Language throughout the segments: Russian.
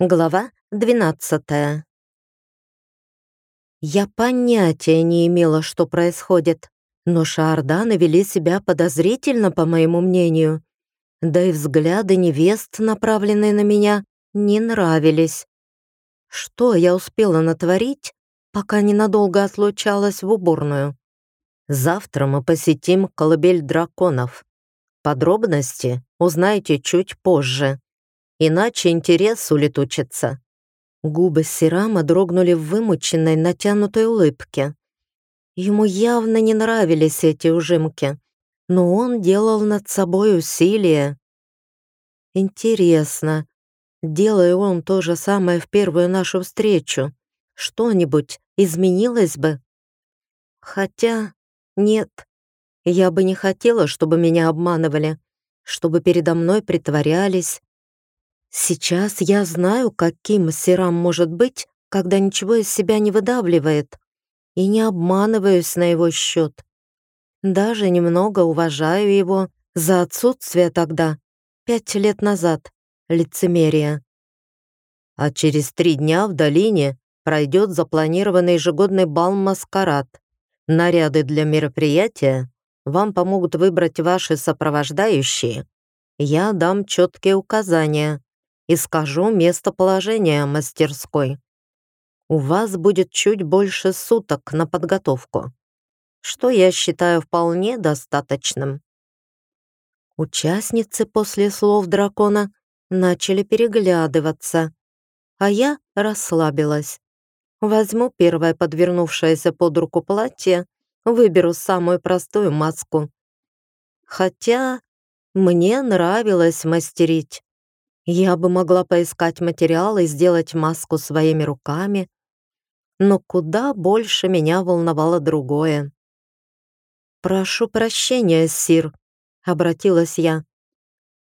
Глава 12 Я понятия не имела, что происходит, но шаорданы вели себя подозрительно, по моему мнению. Да и взгляды невест, направленные на меня, не нравились. Что я успела натворить, пока ненадолго отлучалась в уборную? Завтра мы посетим колыбель драконов. Подробности узнаете чуть позже иначе интерес улетучится». Губы Сирама дрогнули в вымученной, натянутой улыбке. Ему явно не нравились эти ужимки, но он делал над собой усилия. Интересно, делая он то же самое в первую нашу встречу, что-нибудь изменилось бы? Хотя нет, я бы не хотела, чтобы меня обманывали, чтобы передо мной притворялись, Сейчас я знаю, каким Сирам может быть, когда ничего из себя не выдавливает, и не обманываюсь на его счет. Даже немного уважаю его за отсутствие тогда, пять лет назад, лицемерия. А через три дня в долине пройдет запланированный ежегодный бал-маскарад. Наряды для мероприятия вам помогут выбрать ваши сопровождающие. Я дам четкие указания и скажу местоположение мастерской. У вас будет чуть больше суток на подготовку, что я считаю вполне достаточным. Участницы после слов дракона начали переглядываться, а я расслабилась. Возьму первое подвернувшееся под руку платье, выберу самую простую маску. Хотя мне нравилось мастерить. Я бы могла поискать материалы и сделать маску своими руками, но куда больше меня волновало другое. «Прошу прощения, Сир», — обратилась я.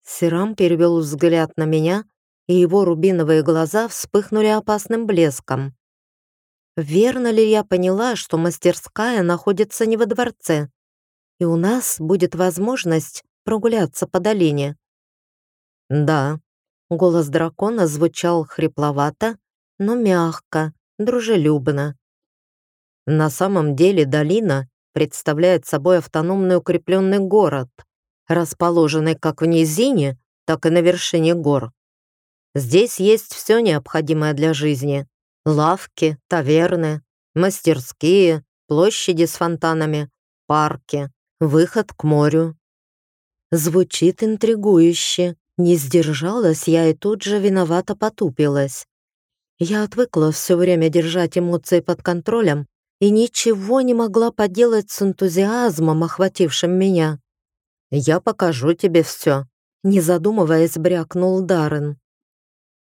Сирам перевел взгляд на меня, и его рубиновые глаза вспыхнули опасным блеском. Верно ли я поняла, что мастерская находится не во дворце, и у нас будет возможность прогуляться по долине? «Да», Голос дракона звучал хрипловато, но мягко, дружелюбно. На самом деле долина представляет собой автономный укрепленный город, расположенный как в низине, так и на вершине гор. Здесь есть все необходимое для жизни. Лавки, таверны, мастерские, площади с фонтанами, парки, выход к морю. Звучит интригующе, не сдержалась я и тут же виновато потупилась. Я отвыкла все время держать эмоции под контролем и ничего не могла поделать с энтузиазмом, охватившим меня. «Я покажу тебе все», — не задумываясь, брякнул Даррен.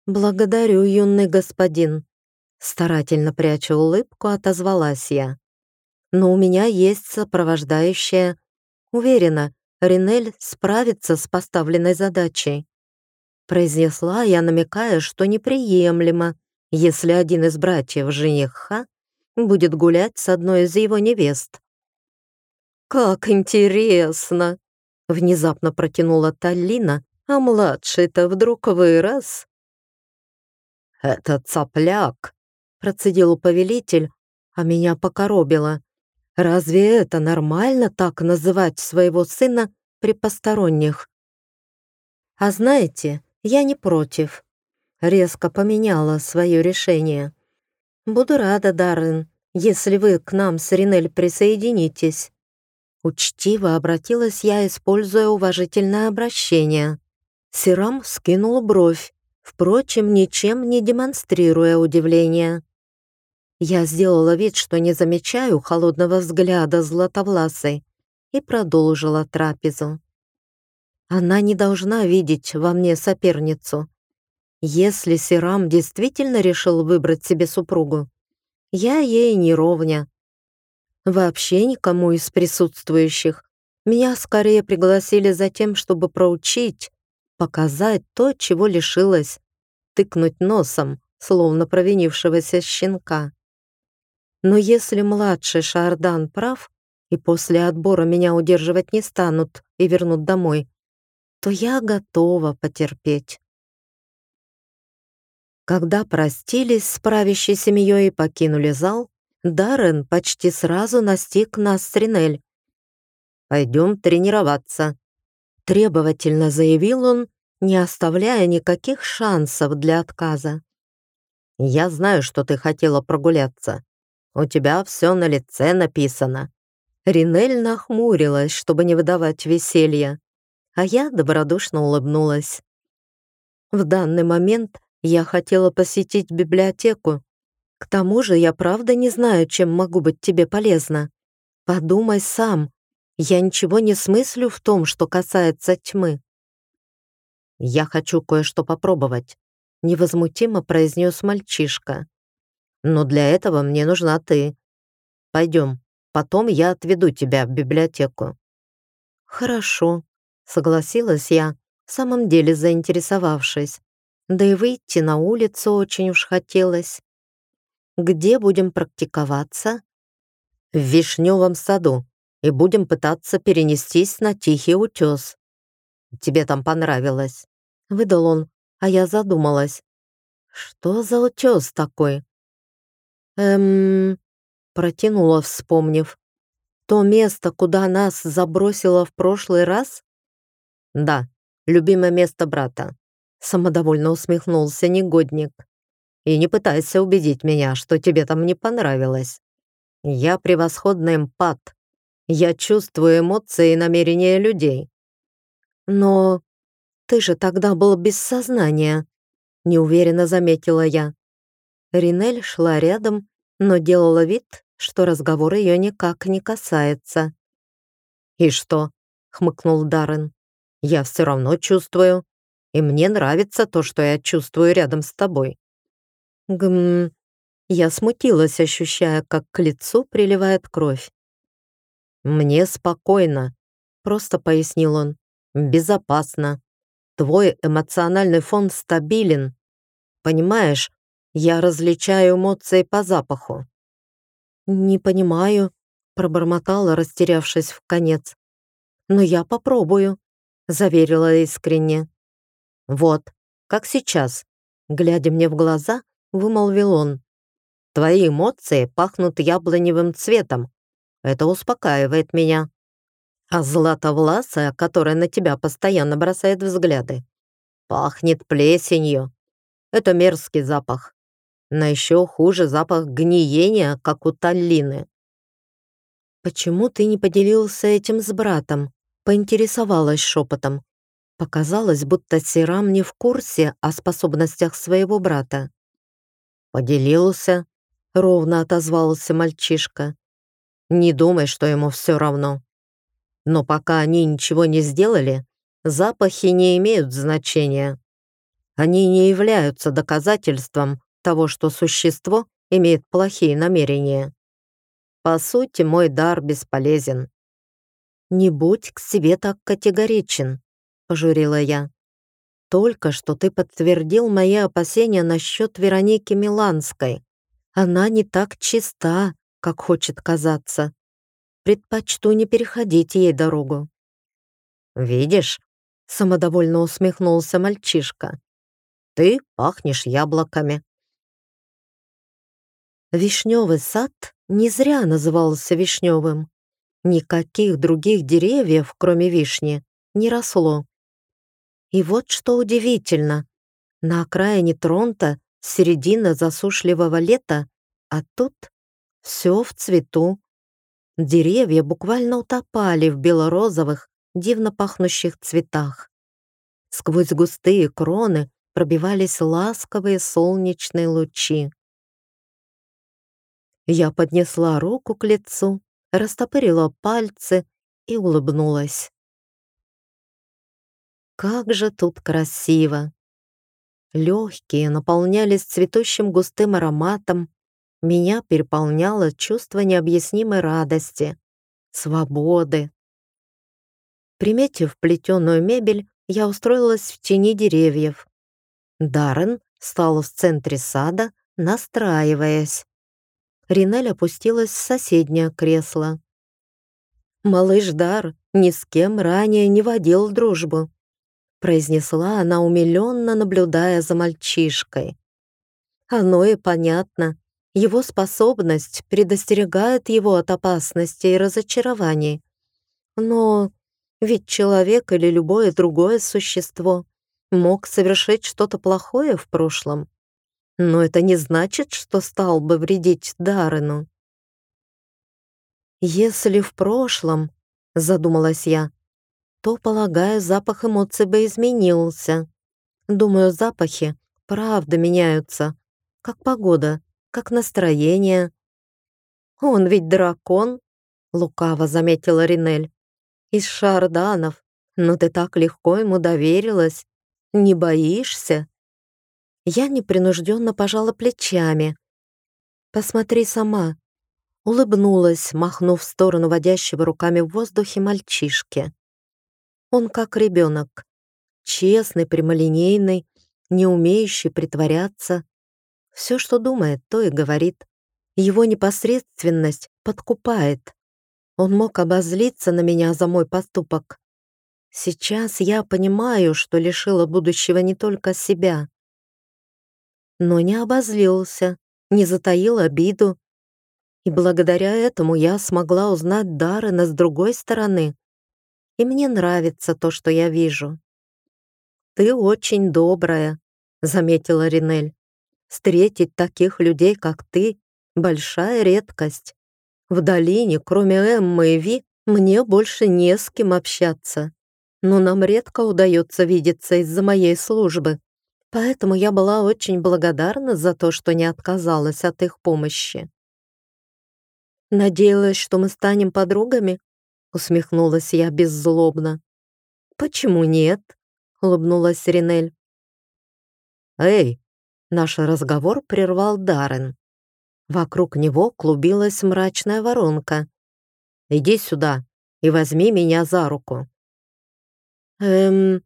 «Благодарю, юный господин», — старательно пряча улыбку, отозвалась я. «Но у меня есть сопровождающая. Уверена, Ринель справится с поставленной задачей. Произнесла я, намекая, что неприемлемо, если один из братьев жениха будет гулять с одной из его невест. «Как интересно!» — внезапно протянула Таллина, а младший-то вдруг вырос. «Этот цапляк!» — процедил повелитель, а меня покоробило. Разве это нормально так называть своего сына при посторонних? А знаете, я не против. Резко поменяла свое решение. Буду рада, Даррен, если вы к нам с Ринель присоединитесь. Учтиво обратилась я, используя уважительное обращение. Сирам скинул бровь, впрочем, ничем не демонстрируя удивления. Я сделала вид, что не замечаю холодного взгляда златовласой и продолжила трапезу. Она не должна видеть во мне соперницу. Если Сирам действительно решил выбрать себе супругу, я ей не ровня. Вообще никому из присутствующих. Меня скорее пригласили за тем, чтобы проучить, показать то, чего лишилась, тыкнуть носом, словно провинившегося щенка. Но если младший Шардан прав, и после отбора меня удерживать не станут и вернут домой, то я готова потерпеть. Когда простились с правящей семьей и покинули зал, Даррен почти сразу настиг нас с. «Пойдем тренироваться», — требовательно заявил он, не оставляя никаких шансов для отказа. «Я знаю, что ты хотела прогуляться. У тебя все на лице написано». Ринель нахмурилась, чтобы не выдавать веселья, а я добродушно улыбнулась. В данный момент я хотела посетить библиотеку. К тому же я правда не знаю, чем могу быть тебе полезна. Подумай сам. Я ничего не смыслю в том, что касается тьмы. «Я хочу кое-что попробовать», — невозмутимо произнес мальчишка. «Но для этого мне нужна ты. Пойдем, потом я отведу тебя в библиотеку». «Хорошо», — согласилась я, в самом деле заинтересовавшись. Да и выйти на улицу очень уж хотелось. «Где будем практиковаться?» «В Вишневом саду, и будем пытаться перенестись на Тихий утес. Тебе там понравилось», — выдал он, а я задумалась. «Что за утес такой?» «Эм...» — протянула, вспомнив. «То место, куда нас забросило в прошлый раз?» «Да, любимое место брата», — самодовольно усмехнулся негодник. «И не пытайся убедить меня, что тебе там не понравилось. Я превосходный эмпат. Я чувствую эмоции и намерения людей. «Но ты же тогда был без сознания», — неуверенно заметила я. Ринель шла рядом, но делала вид, что разговор ее никак не касается. «И что?» — хмыкнул Даррен. «Я все равно чувствую, и мне нравится то, что я чувствую рядом с тобой». Гм... Я смутилась, ощущая, как к лицу приливает кровь. «Мне спокойно», — просто пояснил он безопасно. Твой эмоциональный фон стабилен. Понимаешь, я различаю эмоции по запаху». «Не понимаю», — пробормотала, растерявшись в конец. «Но я попробую», — заверила искренне. «Вот, как сейчас», — глядя мне в глаза, вымолвил он. «Твои эмоции пахнут яблоневым цветом. Это успокаивает меня. А златовласая, которая на тебя постоянно бросает взгляды, пахнет плесенью. Это мерзкий запах. Но еще хуже запах гниения, как у Таллины. «Почему ты не поделился этим с братом?» Поинтересовалась шепотом. Показалось, будто Сирам не в курсе о способностях своего брата. «Поделился», — ровно отозвался мальчишка. «Не думай, что ему все равно. Но пока они ничего не сделали, запахи не имеют значения. Они не являются доказательством того, что существо имеет плохие намерения. По сути, мой дар бесполезен. «Не будь к себе так категоричен», — пожурила я. «Только что ты подтвердил мои опасения насчет Вероники Миланской. Она не так чиста, как хочет казаться предпочту не переходить ей дорогу». «Видишь?» — самодовольно усмехнулся мальчишка. «Ты пахнешь яблоками». Вишневый сад не зря назывался вишневым. Никаких других деревьев, кроме вишни, не росло. И вот что удивительно. На окраине Тронта середина засушливого лета, а тут все в цвету. Деревья буквально утопали в белорозовых, дивно пахнущих цветах. Сквозь густые кроны пробивались ласковые солнечные лучи. Я поднесла руку к лицу, растопырила пальцы и улыбнулась. Как же тут красиво! Легкие наполнялись цветущим густым ароматом, меня переполняло чувство необъяснимой радости, свободы. Приметив плетеную мебель, я устроилась в тени деревьев. Даррен стал в центре сада, настраиваясь. Ринель опустилась в соседнее кресло. «Малыш Дар ни с кем ранее не водил дружбу», произнесла она, умиленно наблюдая за мальчишкой. Оно и понятно. Его способность предостерегает его от опасности и разочарований. Но ведь человек или любое другое существо мог совершить что-то плохое в прошлом. Но это не значит, что стал бы вредить Даррену. Если в прошлом, задумалась я, то, полагаю, запах эмоций бы изменился. Думаю, запахи правда меняются, как погода, как настроение. Он ведь дракон, лукаво заметила Ринель. Из шарданов, но ты так легко ему доверилась. Не боишься? Я непринужденно пожала плечами. Посмотри сама. Улыбнулась, махнув в сторону водящего руками в воздухе мальчишки. Он как ребенок. Честный, прямолинейный, не умеющий притворяться. Все, что думает, то и говорит. Его непосредственность подкупает. Он мог обозлиться на меня за мой поступок. Сейчас я понимаю, что лишила будущего не только себя. Но не обозлился, не затаил обиду. И благодаря этому я смогла узнать Даррена с другой стороны. И мне нравится то, что я вижу. «Ты очень добрая», — заметила Ринель. Встретить таких людей, как ты, большая редкость. В долине, кроме Эммы и Ви, мне больше не с кем общаться. Но нам редко удается видеться из-за моей службы. Поэтому я была очень благодарна за то, что не отказалась от их помощи. «Надеялась, что мы станем подругами?» усмехнулась я беззлобно. «Почему нет?» — улыбнулась Ринель. «Эй, Наш разговор прервал Даррен. Вокруг него клубилась мрачная воронка. «Иди сюда и возьми меня за руку». «Эм,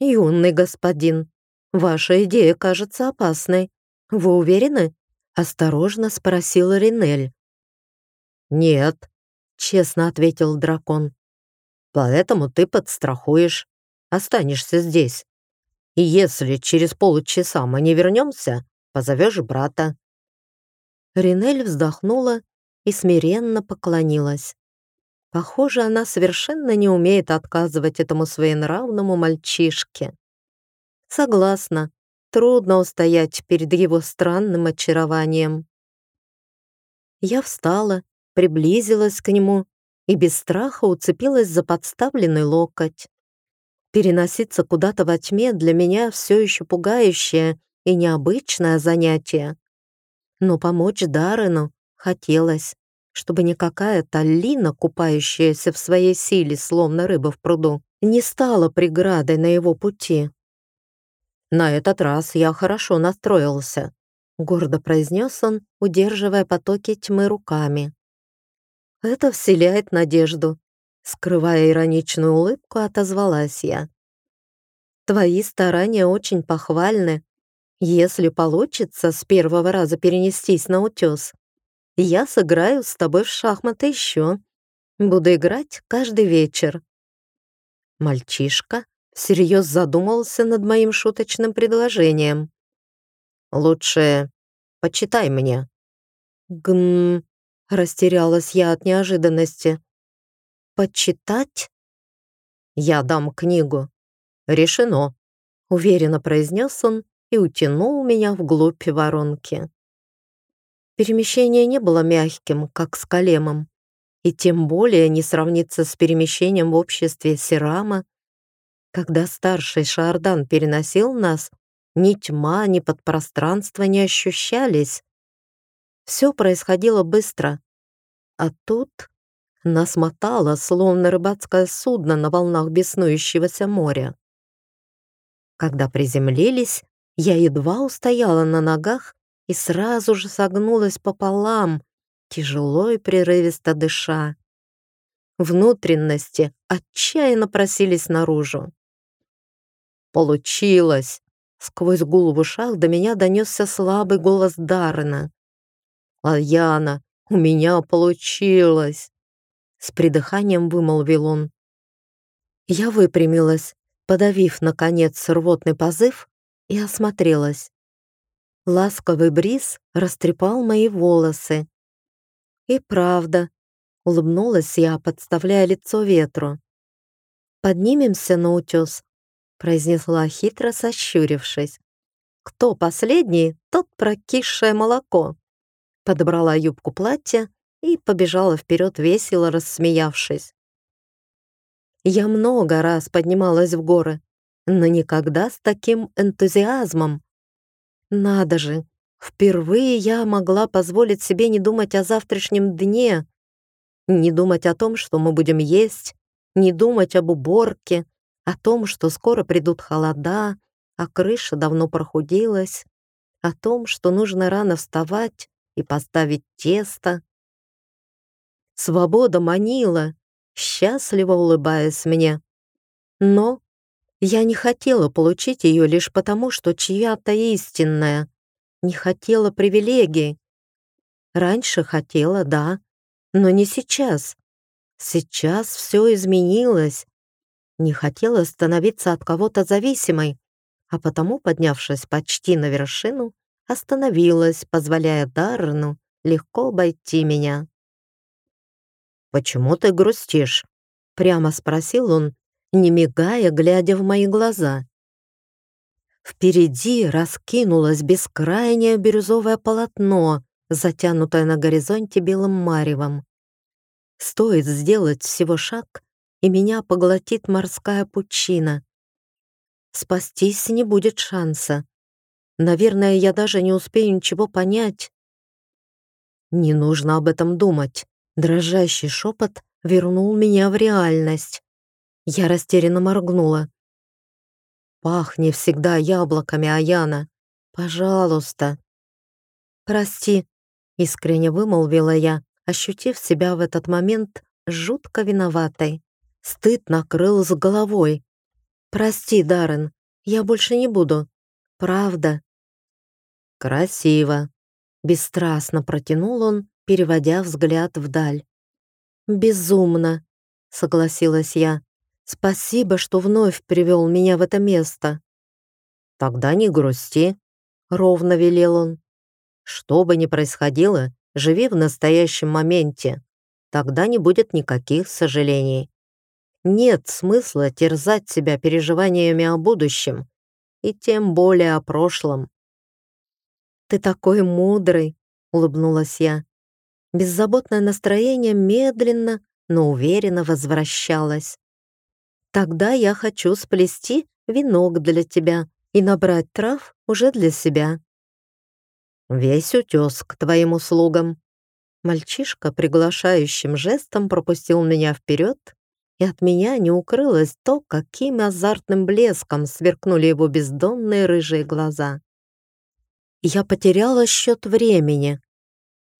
юный господин, ваша идея кажется опасной. Вы уверены?» — осторожно спросила Ринель. «Нет», — честно ответил дракон. «Поэтому ты подстрахуешь, останешься здесь. И если через полчаса мы не вернемся, позовешь брата». Ринель вздохнула и смиренно поклонилась. Похоже, она совершенно не умеет отказывать этому своенравному мальчишке. Согласна, трудно устоять перед его странным очарованием. Я встала, приблизилась к нему и без страха уцепилась за подставленный локоть. Переноситься куда-то во тьме для меня все еще пугающее и необычное занятие. Но помочь Даррену хотелось, чтобы не какая-то Лина, купающаяся в своей силе, словно рыба в пруду, не стала преградой на его пути. «На этот раз я хорошо настроился», — гордо произнес он, удерживая потоки тьмы руками. «Это вселяет надежду», Скрывая ироничную улыбку, отозвалась я. «Твои старания очень похвальны. Если получится с первого раза перенестись на утес, я сыграю с тобой в шахматы еще. Буду играть каждый вечер». Мальчишка всерьез задумался над моим шуточным предложением. «Лучше почитай мне». «Гм...» — растерялась я от неожиданности почитать?» «Я дам книгу. Решено», — уверенно произнес он и утянул меня вглубь воронки. Перемещение не было мягким, как с Калемом, и тем более не сравнится с перемещением в обществе Серама. Когда старший Шардан переносил нас, ни тьма, ни подпространство не ощущались. Все происходило быстро. А тут нас мотало, словно рыбацкое судно на волнах беснующегося моря. Когда приземлились, я едва устояла на ногах и сразу же согнулась пополам, тяжело и прерывисто дыша. Внутренности отчаянно просились наружу. «Получилось!» Сквозь гул в ушах до меня донесся слабый голос Даррена. «Альяна, у меня получилось!» С придыханием вымолвил он. Я выпрямилась, подавив, наконец, рвотный позыв, и осмотрелась. Ласковый бриз растрепал мои волосы. И правда, улыбнулась я, подставляя лицо ветру. «Поднимемся на утес», — произнесла хитро сощурившись. «Кто последний, тот прокисшее молоко». Подобрала юбку платья и побежала вперед, весело рассмеявшись. Я много раз поднималась в горы, но никогда с таким энтузиазмом. Надо же, впервые я могла позволить себе не думать о завтрашнем дне, не думать о том, что мы будем есть, не думать об уборке, о том, что скоро придут холода, а крыша давно прохудилась, о том, что нужно рано вставать и поставить тесто. Свобода манила, счастливо улыбаясь мне. Но я не хотела получить ее лишь потому, что чья-то истинная. Не хотела привилегий. Раньше хотела, да, но не сейчас. Сейчас все изменилось. Не хотела становиться от кого-то зависимой, а потому, поднявшись почти на вершину, остановилась, позволяя Даррену легко обойти меня. «Почему ты грустишь?» — прямо спросил он, не мигая, глядя в мои глаза. Впереди раскинулось бескрайнее бирюзовое полотно, затянутое на горизонте белым маревом. Стоит сделать всего шаг, и меня поглотит морская пучина. Спастись не будет шанса. Наверное, я даже не успею ничего понять. Не нужно об этом думать. Дрожащий шепот вернул меня в реальность. Я растерянно моргнула. «Пахни всегда яблоками, Аяна. Пожалуйста». «Прости», — искренне вымолвила я, ощутив себя в этот момент жутко виноватой. Стыд накрыл с головой. «Прости, Даррен, я больше не буду. Правда». «Красиво», — бесстрастно протянул он, переводя взгляд вдаль. «Безумно», — согласилась я. Спасибо, что вновь привел меня в это место. Тогда не грусти, ровно велел он. Что бы ни происходило, живи в настоящем моменте. Тогда не будет никаких сожалений. Нет смысла терзать себя переживаниями о будущем, и тем более о прошлом. «Ты такой мудрый», — улыбнулась я. Беззаботное настроение медленно, но уверенно возвращалось. Тогда я хочу сплести венок для тебя и набрать трав уже для себя. Весь утес к твоим услугам. Мальчишка приглашающим жестом пропустил меня вперед, и от меня не укрылось то, каким азартным блеском сверкнули его бездонные рыжие глаза. Я потеряла счет времени.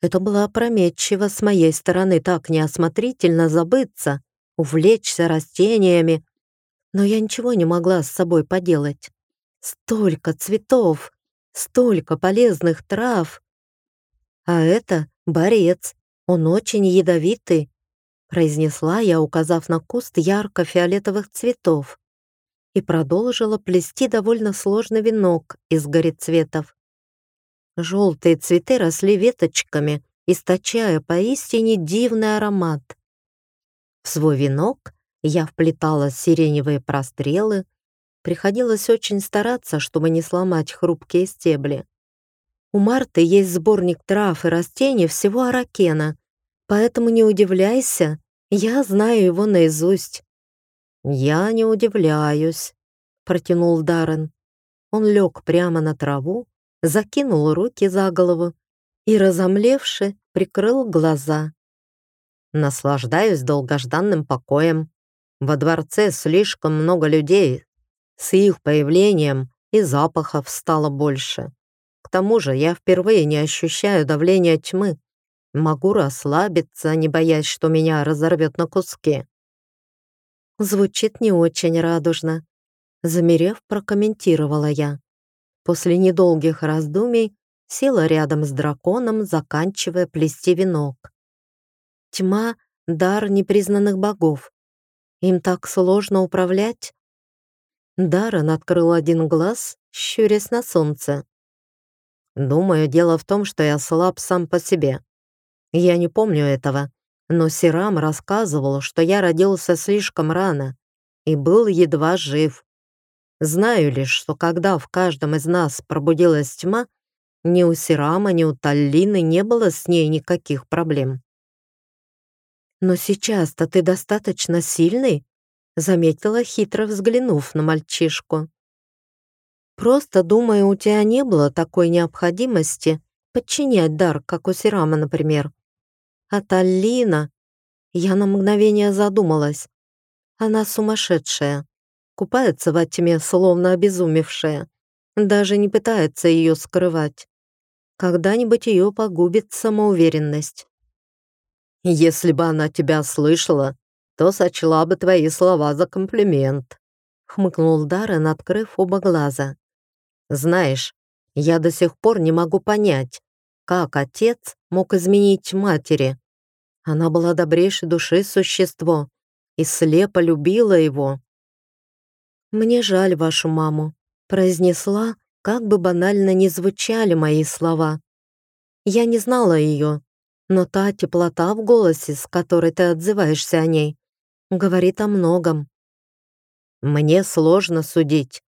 Это было опрометчиво с моей стороны так неосмотрительно забыться, увлечься растениями, но я ничего не могла с собой поделать. Столько цветов, столько полезных трав. А это борец, он очень ядовитый, произнесла я, указав на куст ярко-фиолетовых цветов и продолжила плести довольно сложный венок из горецветов. Желтые цветы росли веточками, источая поистине дивный аромат. В свой венок я вплетала сиреневые прострелы, приходилось очень стараться, чтобы не сломать хрупкие стебли. У Марты есть сборник трав и растений всего аракена, поэтому не удивляйся, я знаю его наизусть. «Я не удивляюсь», — протянул Даррен. Он лег прямо на траву, закинул руки за голову и, разомлевши, прикрыл глаза. Наслаждаюсь долгожданным покоем. Во дворце слишком много людей. С их появлением и запахов стало больше. К тому же я впервые не ощущаю давления тьмы. Могу расслабиться, не боясь, что меня разорвет на куски. Звучит не очень радужно. Замерев, прокомментировала я. После недолгих раздумий села рядом с драконом, заканчивая плести венок. Тьма — дар непризнанных богов. Им так сложно управлять. Даррен открыл один глаз, щурясь на солнце. Думаю, дело в том, что я слаб сам по себе. Я не помню этого, но Сирам рассказывал, что я родился слишком рано и был едва жив. Знаю лишь, что когда в каждом из нас пробудилась тьма, ни у Сирама, ни у Таллины не было с ней никаких проблем. «Но сейчас-то ты достаточно сильный», заметила, хитро взглянув на мальчишку. «Просто, думаю, у тебя не было такой необходимости подчинять дар, как у Сирама, например. А Таллина...» Я на мгновение задумалась. Она сумасшедшая, купается во тьме, словно обезумевшая, даже не пытается ее скрывать. Когда-нибудь ее погубит самоуверенность. «Если бы она тебя слышала, то сочла бы твои слова за комплимент», — хмыкнул Даррен, открыв оба глаза. «Знаешь, я до сих пор не могу понять, как отец мог изменить матери. Она была добрейшей души существо и слепо любила его. «Мне жаль вашу маму», — произнесла, как бы банально ни звучали мои слова. Я не знала ее, но та теплота в голосе, с которой ты отзываешься о ней, говорит о многом. Мне сложно судить,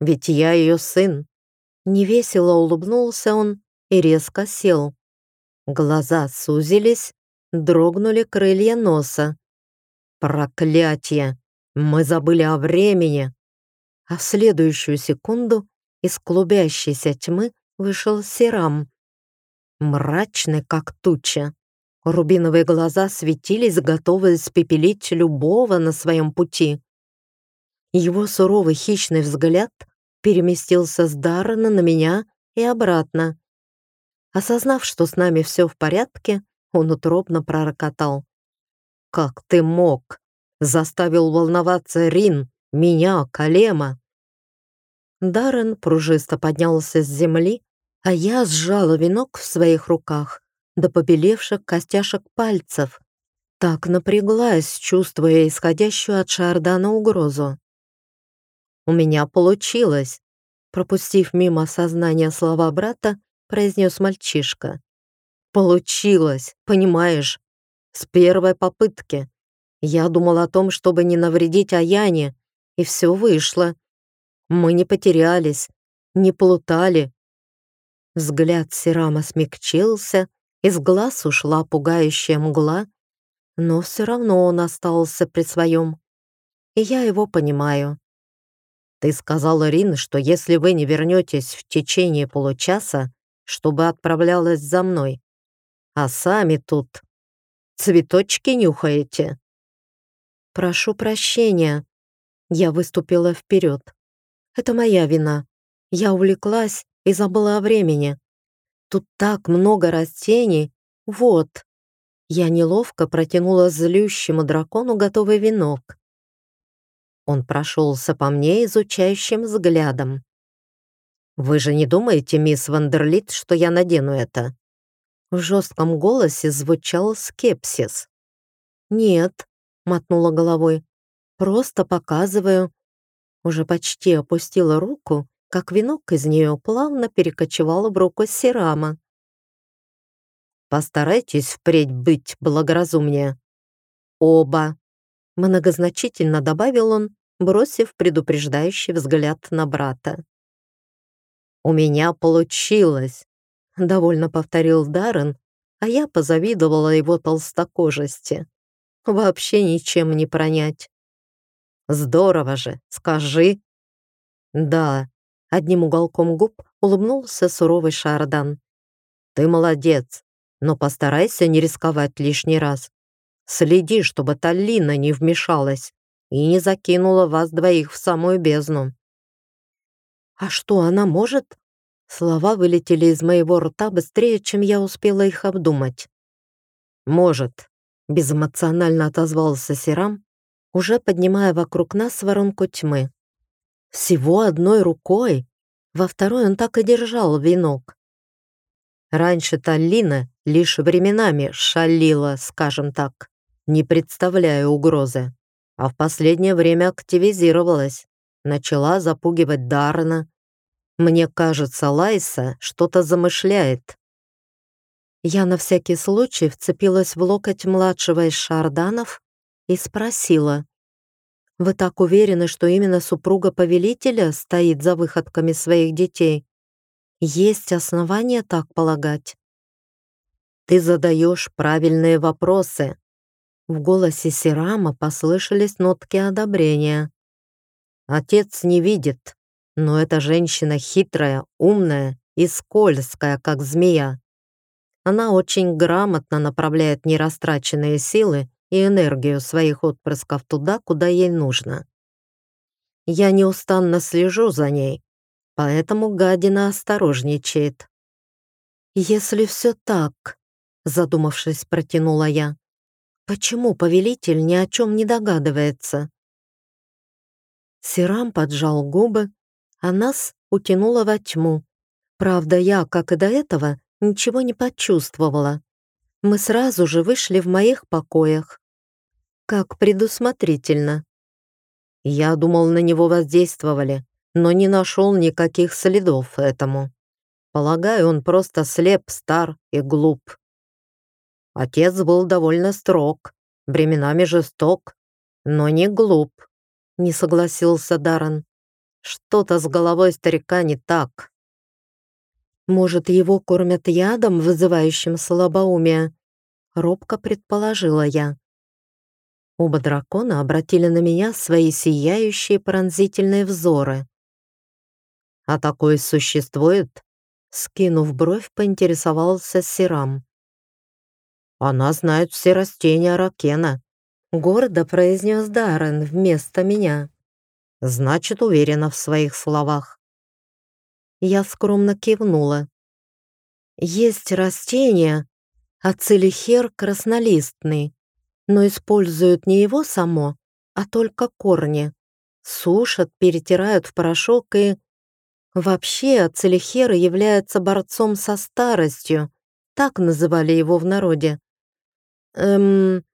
ведь я ее сын. Невесело улыбнулся он и резко сел. Глаза сузились, дрогнули крылья носа. Проклятие! Мы забыли о времени! А в следующую секунду из клубящейся тьмы вышел Серам. Мрачный, как туча. Рубиновые глаза светились, готовые испепелить любого на своем пути. Его суровый хищный взгляд переместился с Даррена на меня и обратно. Осознав, что с нами все в порядке, он утробно пророкотал. «Как ты мог? Заставил волноваться Рин, меня, Калема!» Даррен пружисто поднялся с земли, а я сжала венок в своих руках до побелевших костяшек пальцев. Так напряглась, чувствуя исходящую от Шардана угрозу. «У меня получилось!» Пропустив мимо сознания слова брата, произнес мальчишка. Получилось, понимаешь? С первой попытки. Я думал о том, чтобы не навредить Аяне, и все вышло. Мы не потерялись, не плутали. Взгляд Серама смягчился, из глаз ушла пугающая мгла, но все равно он остался при своем. И я его понимаю. Ты сказала, Рин, что если вы не вернетесь в течение получаса, чтобы отправлялась за мной, а сами тут цветочки нюхаете. Прошу прощения. Я выступила вперед. Это моя вина. Я увлеклась и забыла о времени. Тут так много растений. Вот. Я неловко протянула злющему дракону готовый венок. Он прошелся по мне изучающим взглядом. «Вы же не думаете, мисс Вандерлит, что я надену это?» В жестком голосе звучал скепсис. «Нет», — мотнула головой, — «просто показываю». Уже почти опустила руку, как венок из нее плавно перекочевал в руку Серама. «Постарайтесь впредь быть благоразумнее». «Оба», — многозначительно добавил он, бросив предупреждающий взгляд на брата. «У меня получилось!» Довольно повторил Даррен, а я позавидовала его толстокожести. Вообще ничем не пронять. Здорово же, скажи. Да, одним уголком губ улыбнулся суровый Шардан. Ты молодец, но постарайся не рисковать лишний раз. Следи, чтобы Таллина не вмешалась и не закинула вас двоих в самую бездну. А что, она может? Слова вылетели из моего рта быстрее, чем я успела их обдумать. «Может», — безэмоционально отозвался Сирам, уже поднимая вокруг нас воронку тьмы. «Всего одной рукой?» Во второй он так и держал венок. Раньше Таллина лишь временами шалила, скажем так, не представляя угрозы, а в последнее время активизировалась, начала запугивать Даррена, Мне кажется, Лайса что-то замышляет. Я на всякий случай вцепилась в локоть младшего из шарданов и спросила. «Вы так уверены, что именно супруга повелителя стоит за выходками своих детей? Есть основания так полагать?» «Ты задаешь правильные вопросы». В голосе Сирама послышались нотки одобрения. «Отец не видит, но эта женщина хитрая, умная и скользкая, как змея. Она очень грамотно направляет нерастраченные силы и энергию своих отпрысков туда, куда ей нужно. Я неустанно слежу за ней, поэтому гадина осторожничает. «Если все так», — задумавшись, протянула я, «почему повелитель ни о чем не догадывается?» Сирам поджал губы, а нас утянуло во тьму. Правда, я, как и до этого, ничего не почувствовала. Мы сразу же вышли в моих покоях. Как предусмотрительно. Я думал, на него воздействовали, но не нашел никаких следов этому. Полагаю, он просто слеп, стар и глуп. Отец был довольно строг, временами жесток, но не глуп, не согласился Даррен. Что-то с головой старика не так. Может, его кормят ядом, вызывающим слабоумие? Робко предположила я. Оба дракона обратили на меня свои сияющие пронзительные взоры. «А такое существует?» Скинув бровь, поинтересовался Сирам. «Она знает все растения Ракена», — гордо произнес Даррен вместо меня. Значит, уверена в своих словах. Я скромно кивнула. Есть растения, ацелихер краснолистный, но используют не его само, а только корни. Сушат, перетирают в порошок и... Вообще ацелихер является борцом со старостью, так называли его в народе. Эм,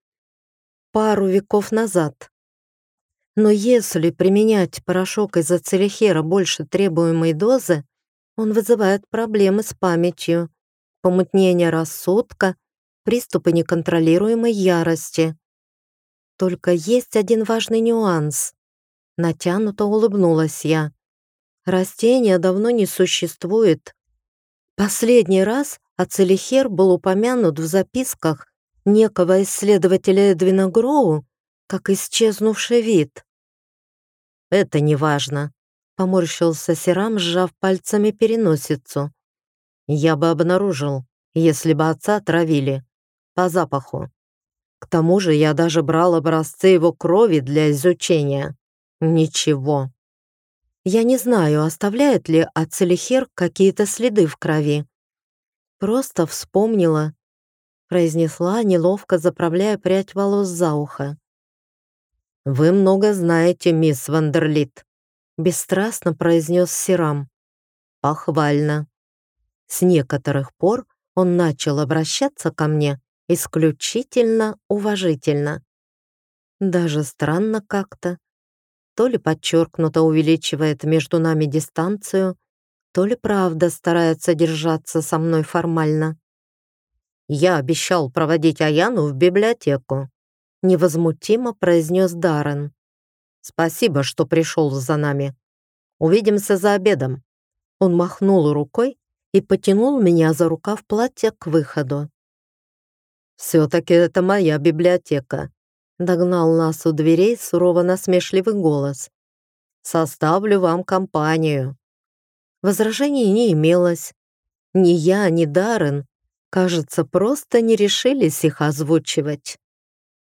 пару веков назад. Но если применять порошок из ацелихера больше требуемой дозы, он вызывает проблемы с памятью, помутнение рассудка, приступы неконтролируемой ярости. Только есть один важный нюанс. Натянуто улыбнулась я. Растения давно не существует. Последний раз ацелихер был упомянут в записках некого исследователя Эдвина Гроу как исчезнувший вид. «Это не важно», — поморщился Серам, сжав пальцами переносицу. «Я бы обнаружил, если бы отца травили. По запаху. К тому же я даже брал образцы его крови для изучения. Ничего. Я не знаю, оставляет ли ацелихер какие-то следы в крови. Просто вспомнила, произнесла, неловко заправляя прядь волос за ухо. «Вы много знаете, мисс Вандерлит», — бесстрастно произнес Сирам. «Похвально». С некоторых пор он начал обращаться ко мне исключительно уважительно. Даже странно как-то. То ли подчеркнуто увеличивает между нами дистанцию, то ли правда старается держаться со мной формально. Я обещал проводить Аяну в библиотеку невозмутимо произнес Даррен. «Спасибо, что пришел за нами. Увидимся за обедом». Он махнул рукой и потянул меня за рукав платья к выходу. «Все-таки это моя библиотека», — догнал нас у дверей сурово насмешливый голос. «Составлю вам компанию». Возражений не имелось. Ни я, ни Даррен, кажется, просто не решились их озвучивать.